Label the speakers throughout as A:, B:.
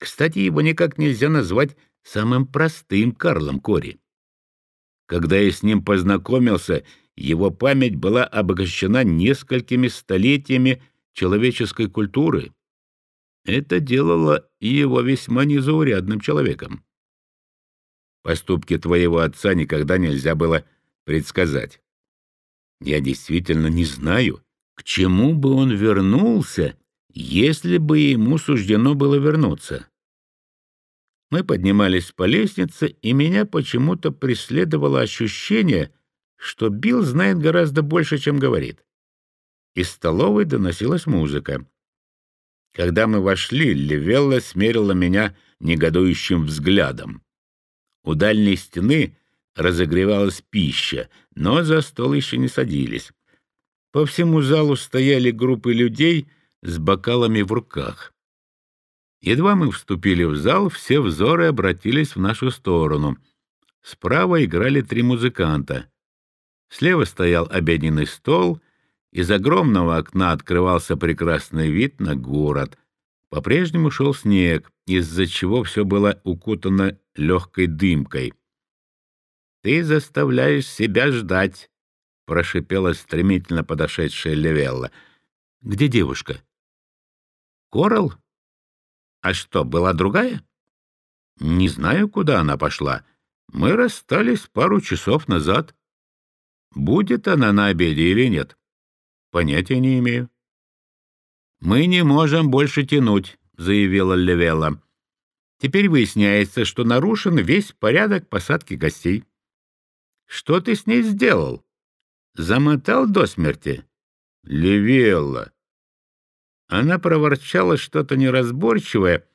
A: Кстати, его никак нельзя назвать самым простым Карлом Кори. Когда я с ним познакомился, его память была обогащена несколькими столетиями человеческой культуры. Это делало его весьма незаурядным человеком. Поступки твоего отца никогда нельзя было предсказать. Я действительно не знаю, к чему бы он вернулся, если бы ему суждено было вернуться. Мы поднимались по лестнице, и меня почему-то преследовало ощущение, что Билл знает гораздо больше, чем говорит. Из столовой доносилась музыка. Когда мы вошли, Левелла смерила меня негодующим взглядом. У дальней стены разогревалась пища, но за стол еще не садились. По всему залу стояли группы людей с бокалами в руках. Едва мы вступили в зал, все взоры обратились в нашу сторону. Справа играли три музыканта. Слева стоял обеденный стол, из огромного окна открывался прекрасный вид на город. По-прежнему шел снег, из-за чего все было укутано легкой дымкой. «Ты заставляешь себя ждать», — прошипела стремительно подошедшая Левелла. «Где девушка?» «Коралл? А что, была другая?» «Не знаю, куда она пошла. Мы расстались пару часов назад. Будет она на обеде или нет?» «Понятия не имею». «Мы не можем больше тянуть», — заявила Левелла. «Теперь выясняется, что нарушен весь порядок посадки гостей». Что ты с ней сделал? Замотал до смерти? Левелла. Она проворчала что-то неразборчивое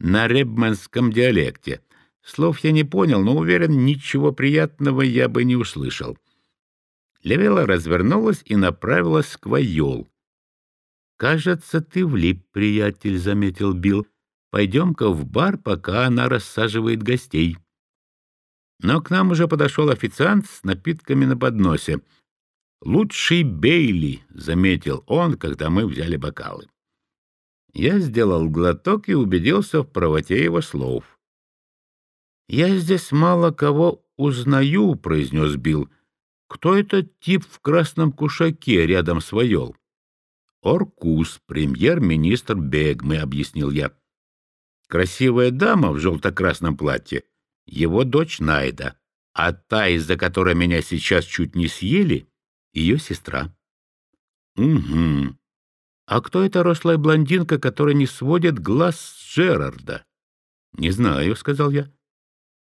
A: на ребманском диалекте. Слов я не понял, но уверен, ничего приятного я бы не услышал. Левела развернулась и направилась к Вайол. «Кажется, ты влип, приятель», — заметил Билл. «Пойдем-ка в бар, пока она рассаживает гостей». Но к нам уже подошел официант с напитками на подносе. «Лучший Бейли», — заметил он, когда мы взяли бокалы. Я сделал глоток и убедился в правоте его слов. «Я здесь мало кого узнаю», — произнес Билл. «Кто этот тип в красном кушаке рядом с Вайол?» «Оркус, премьер-министр Бегмы», — объяснил я. «Красивая дама в желто-красном платье его дочь Найда, а та, из-за которой меня сейчас чуть не съели, ее сестра. Угу. А кто эта рослая блондинка, которая не сводит глаз с Джерарда? Не знаю, сказал я.